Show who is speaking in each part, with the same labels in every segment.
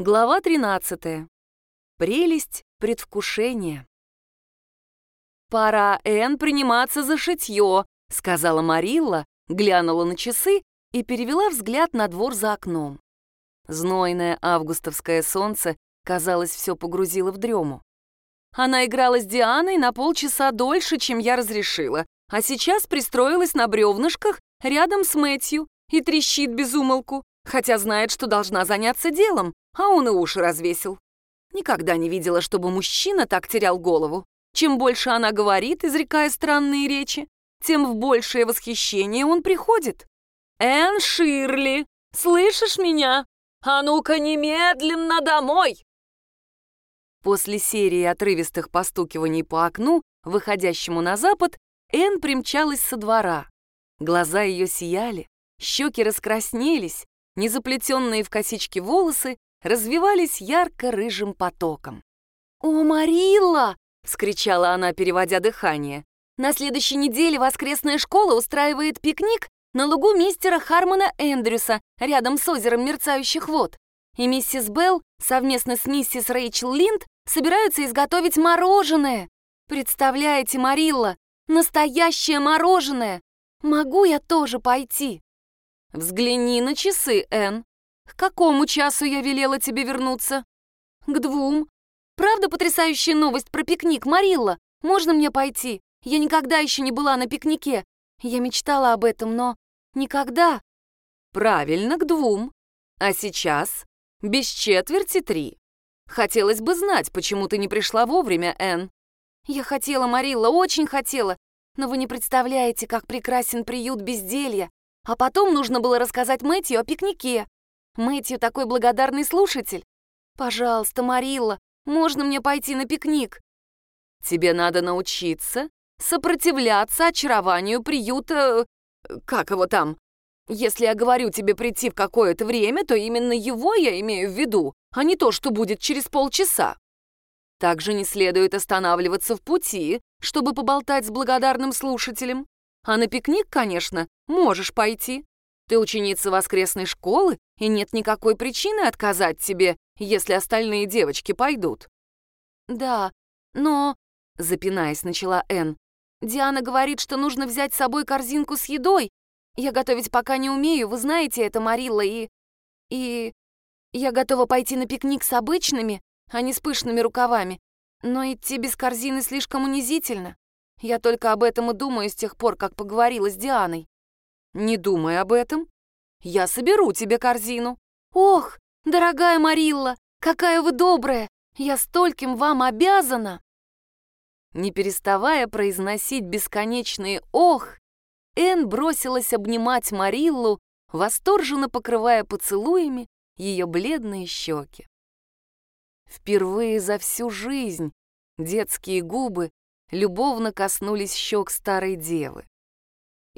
Speaker 1: Глава 13. Прелесть предвкушения. «Пора, Энн, приниматься за шитье», — сказала Марилла, глянула на часы и перевела взгляд на двор за окном. Знойное августовское солнце, казалось, все погрузило в дрему. Она играла с Дианой на полчаса дольше, чем я разрешила, а сейчас пристроилась на бревнышках рядом с Мэтью и трещит без умолку, хотя знает, что должна заняться делом, а он и уши развесил. Никогда не видела, чтобы мужчина так терял голову. Чем больше она говорит, изрекая странные речи, тем в большее восхищение он приходит. «Энн Ширли, слышишь меня? А ну-ка немедленно домой!» После серии отрывистых постукиваний по окну, выходящему на запад, Энн примчалась со двора. Глаза ее сияли, щеки раскраснелись, незаплетенные в косички волосы развивались ярко-рыжим потоком. «О, Марилла!» — вскричала она, переводя дыхание. «На следующей неделе воскресная школа устраивает пикник на лугу мистера Хармона Эндрюса рядом с озером мерцающих вод. И миссис Белл совместно с миссис Рэйчел Линд собираются изготовить мороженое. Представляете, Марилла, настоящее мороженое! Могу я тоже пойти?» «Взгляни на часы, Энн. К какому часу я велела тебе вернуться?» «К двум. Правда потрясающая новость про пикник, Марилла? Можно мне пойти? Я никогда еще не была на пикнике. Я мечтала об этом, но никогда». «Правильно, к двум. А сейчас без четверти три. Хотелось бы знать, почему ты не пришла вовремя, Энн». «Я хотела, Марилла, очень хотела, но вы не представляете, как прекрасен приют безделья. А потом нужно было рассказать Мэтью о пикнике. Мэтью такой благодарный слушатель. Пожалуйста, Марилла, можно мне пойти на пикник? Тебе надо научиться сопротивляться очарованию приюта... Как его там? Если я говорю тебе прийти в какое-то время, то именно его я имею в виду, а не то, что будет через полчаса. Также не следует останавливаться в пути, чтобы поболтать с благодарным слушателем. А на пикник, конечно, можешь пойти. Ты ученица воскресной школы, и нет никакой причины отказать тебе, если остальные девочки пойдут». «Да, но...» — запинаясь, начала Энн. «Диана говорит, что нужно взять с собой корзинку с едой. Я готовить пока не умею, вы знаете это, Марилла, и... И... Я готова пойти на пикник с обычными, а не с пышными рукавами. Но идти без корзины слишком унизительно. Я только об этом и думаю с тех пор, как поговорила с Дианой. Не думай об этом. Я соберу тебе корзину. Ох, дорогая Марилла, какая вы добрая! Я стольким вам обязана!» Не переставая произносить бесконечные «ох», Энн бросилась обнимать Мариллу, восторженно покрывая поцелуями ее бледные щеки. Впервые за всю жизнь детские губы любовно коснулись щек старой девы.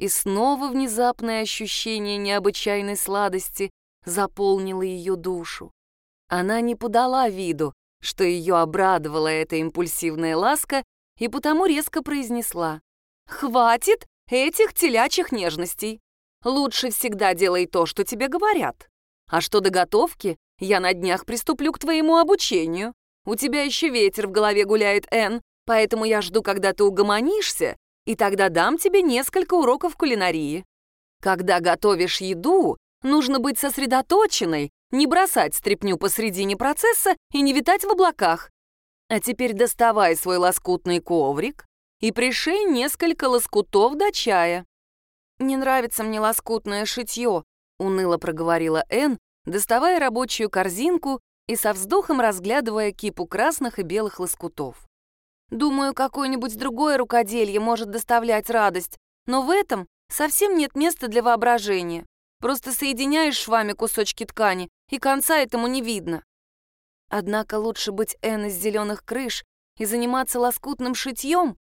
Speaker 1: И снова внезапное ощущение необычайной сладости заполнило ее душу. Она не подала виду, что ее обрадовала эта импульсивная ласка, и потому резко произнесла «Хватит этих телячьих нежностей! Лучше всегда делай то, что тебе говорят. А что до готовки, я на днях приступлю к твоему обучению. У тебя еще ветер в голове гуляет, Энн, Поэтому я жду, когда ты угомонишься, и тогда дам тебе несколько уроков кулинарии. Когда готовишь еду, нужно быть сосредоточенной, не бросать стряпню посредине процесса и не витать в облаках. А теперь доставай свой лоскутный коврик и пришей несколько лоскутов до чая. «Не нравится мне лоскутное шитье», — уныло проговорила Энн, доставая рабочую корзинку и со вздохом разглядывая кипу красных и белых лоскутов. Думаю, какое-нибудь другое рукоделье может доставлять радость, но в этом совсем нет места для воображения. Просто соединяешь швами кусочки ткани, и конца этому не видно. Однако лучше быть Энн из зеленых крыш и заниматься лоскутным шитьем,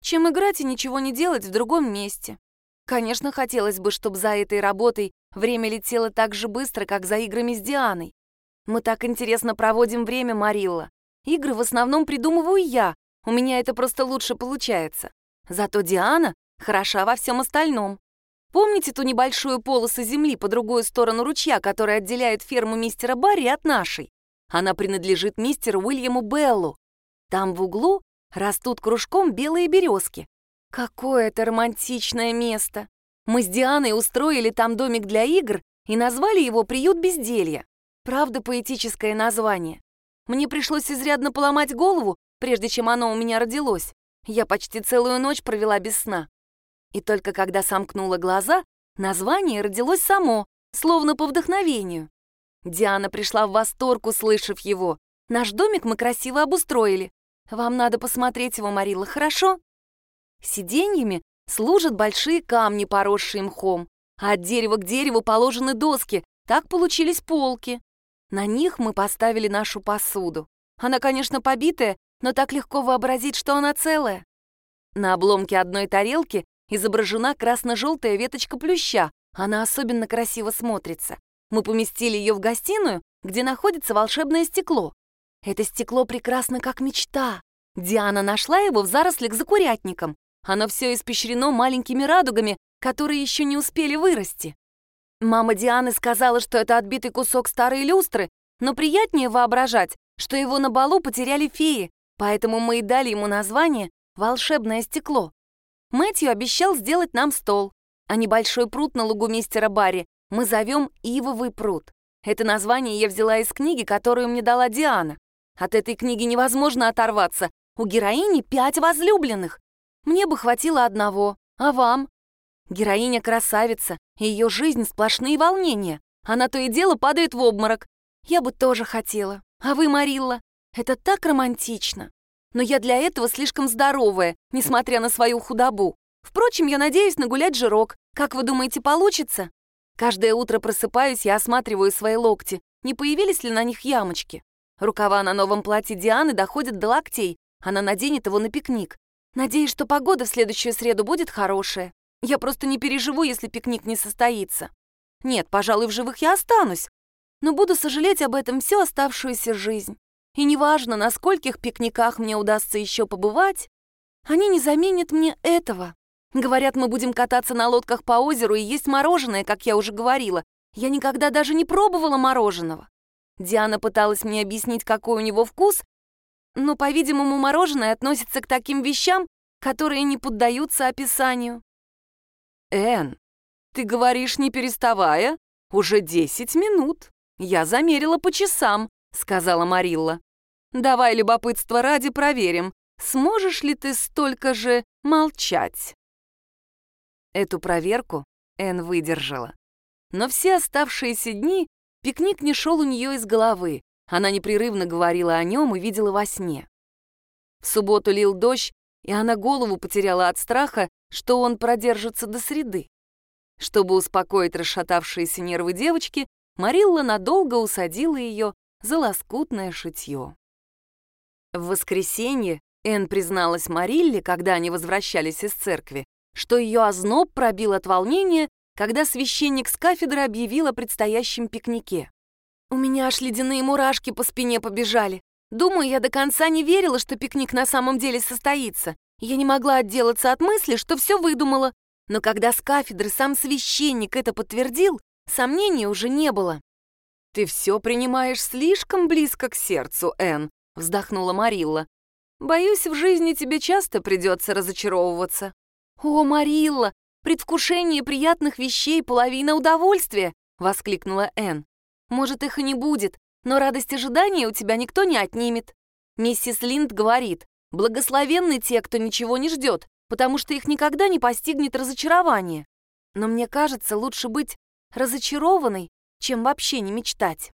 Speaker 1: чем играть и ничего не делать в другом месте. Конечно, хотелось бы, чтобы за этой работой время летело так же быстро, как за играми с Дианой. Мы так интересно проводим время, Марилла. Игры в основном придумываю я, у меня это просто лучше получается. Зато Диана хороша во всем остальном. Помните ту небольшую полосу земли по другую сторону ручья, которая отделяет ферму мистера Барри от нашей? Она принадлежит мистеру Уильяму Беллу. Там в углу растут кружком белые березки. Какое это романтичное место! Мы с Дианой устроили там домик для игр и назвали его «Приют безделья». Правда, поэтическое название. Мне пришлось изрядно поломать голову, прежде чем оно у меня родилось. Я почти целую ночь провела без сна. И только когда сомкнула глаза, название родилось само, словно по вдохновению. Диана пришла в восторг, услышав его. Наш домик мы красиво обустроили. Вам надо посмотреть его, Марила, хорошо? Сиденьями служат большие камни, поросшие мхом, а от дерева к дереву положены доски, так получились полки. На них мы поставили нашу посуду. Она, конечно, побитая, но так легко вообразить, что она целая. На обломке одной тарелки изображена красно-желтая веточка плюща. Она особенно красиво смотрится. Мы поместили ее в гостиную, где находится волшебное стекло. Это стекло прекрасно как мечта. Диана нашла его в зарослях за курятником. Оно все испещрено маленькими радугами, которые еще не успели вырасти. Мама Дианы сказала, что это отбитый кусок старой люстры, но приятнее воображать, что его на балу потеряли феи, поэтому мы и дали ему название «Волшебное стекло». Мэтью обещал сделать нам стол, а небольшой пруд на лугу мистера Барри мы зовем Ивовый пруд. Это название я взяла из книги, которую мне дала Диана. От этой книги невозможно оторваться. У героини пять возлюбленных. Мне бы хватило одного, а вам? Героиня красавица, и ее жизнь сплошные волнения. Она то и дело падает в обморок. Я бы тоже хотела. А вы, Марилла? Это так романтично. Но я для этого слишком здоровая, несмотря на свою худобу. Впрочем, я надеюсь нагулять жирок. Как вы думаете, получится? Каждое утро просыпаюсь и осматриваю свои локти. Не появились ли на них ямочки? Рукава на новом платье Дианы доходят до локтей. Она наденет его на пикник. Надеюсь, что погода в следующую среду будет хорошая. Я просто не переживу, если пикник не состоится. Нет, пожалуй, в живых я останусь, но буду сожалеть об этом всю оставшуюся жизнь. И неважно, на скольких пикниках мне удастся еще побывать, они не заменят мне этого. Говорят, мы будем кататься на лодках по озеру и есть мороженое, как я уже говорила. Я никогда даже не пробовала мороженого. Диана пыталась мне объяснить, какой у него вкус, но, по-видимому, мороженое относится к таким вещам, которые не поддаются описанию. «Энн, ты говоришь, не переставая? Уже десять минут. Я замерила по часам», — сказала Марилла. «Давай любопытство ради проверим, сможешь ли ты столько же молчать?» Эту проверку Энн выдержала. Но все оставшиеся дни пикник не шел у нее из головы. Она непрерывно говорила о нем и видела во сне. В субботу лил дождь, и она голову потеряла от страха, что он продержится до среды. Чтобы успокоить расшатавшиеся нервы девочки, Марилла надолго усадила ее за лоскутное шитье. В воскресенье Энн призналась Марилле, когда они возвращались из церкви, что ее озноб пробил от волнения, когда священник с кафедры объявил о предстоящем пикнике. «У меня аж ледяные мурашки по спине побежали. Думаю, я до конца не верила, что пикник на самом деле состоится. Я не могла отделаться от мысли, что все выдумала. Но когда с кафедры сам священник это подтвердил, сомнений уже не было. «Ты все принимаешь слишком близко к сердцу, Энн», — вздохнула Марилла. «Боюсь, в жизни тебе часто придется разочаровываться». «О, Марилла, предвкушение приятных вещей — половина удовольствия!» — воскликнула Энн. «Может, их и не будет, но радость ожидания у тебя никто не отнимет. Миссис Линд говорит, Благословенны те, кто ничего не ждет, потому что их никогда не постигнет разочарование. Но мне кажется, лучше быть разочарованной, чем вообще не мечтать.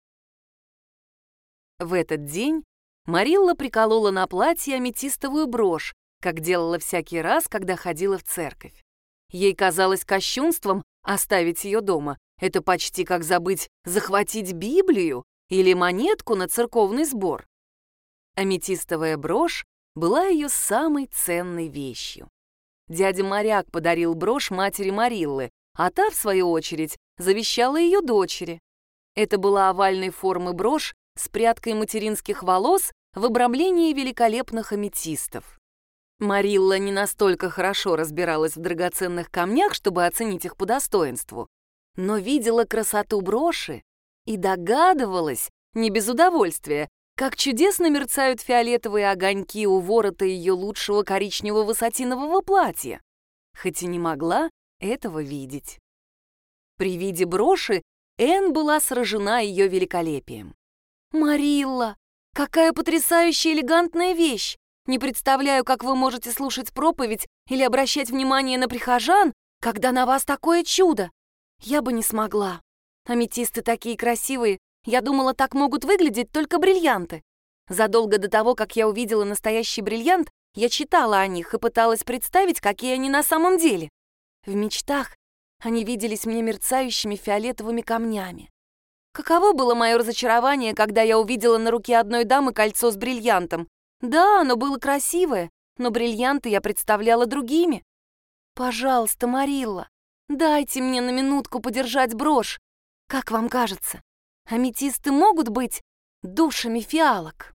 Speaker 1: В этот день Марилла приколола на платье аметистовую брошь, как делала всякий раз, когда ходила в церковь. Ей казалось кощунством оставить ее дома. Это почти как забыть захватить Библию или монетку на церковный сбор. Аметистовая брошь была ее самой ценной вещью. Дядя Моряк подарил брошь матери Мариллы, а та, в свою очередь, завещала ее дочери. Это была овальной формы брошь с прядкой материнских волос в обрамлении великолепных аметистов. Марилла не настолько хорошо разбиралась в драгоценных камнях, чтобы оценить их по достоинству, но видела красоту броши и догадывалась, не без удовольствия, как чудесно мерцают фиолетовые огоньки у ворота ее лучшего коричневого сатинового платья, хоть и не могла этого видеть. При виде броши Энн была сражена ее великолепием. «Марилла, какая потрясающая элегантная вещь! Не представляю, как вы можете слушать проповедь или обращать внимание на прихожан, когда на вас такое чудо. Я бы не смогла. Аметисты такие красивые, я думала, так могут выглядеть только бриллианты. Задолго до того, как я увидела настоящий бриллиант, я читала о них и пыталась представить, какие они на самом деле. В мечтах они виделись мне мерцающими фиолетовыми камнями. Каково было мое разочарование, когда я увидела на руке одной дамы кольцо с бриллиантом. Да, оно было красивое, но бриллианты я представляла другими. Пожалуйста, Марилла, дайте мне на минутку подержать брошь. Как вам кажется, аметисты могут быть душами фиалок?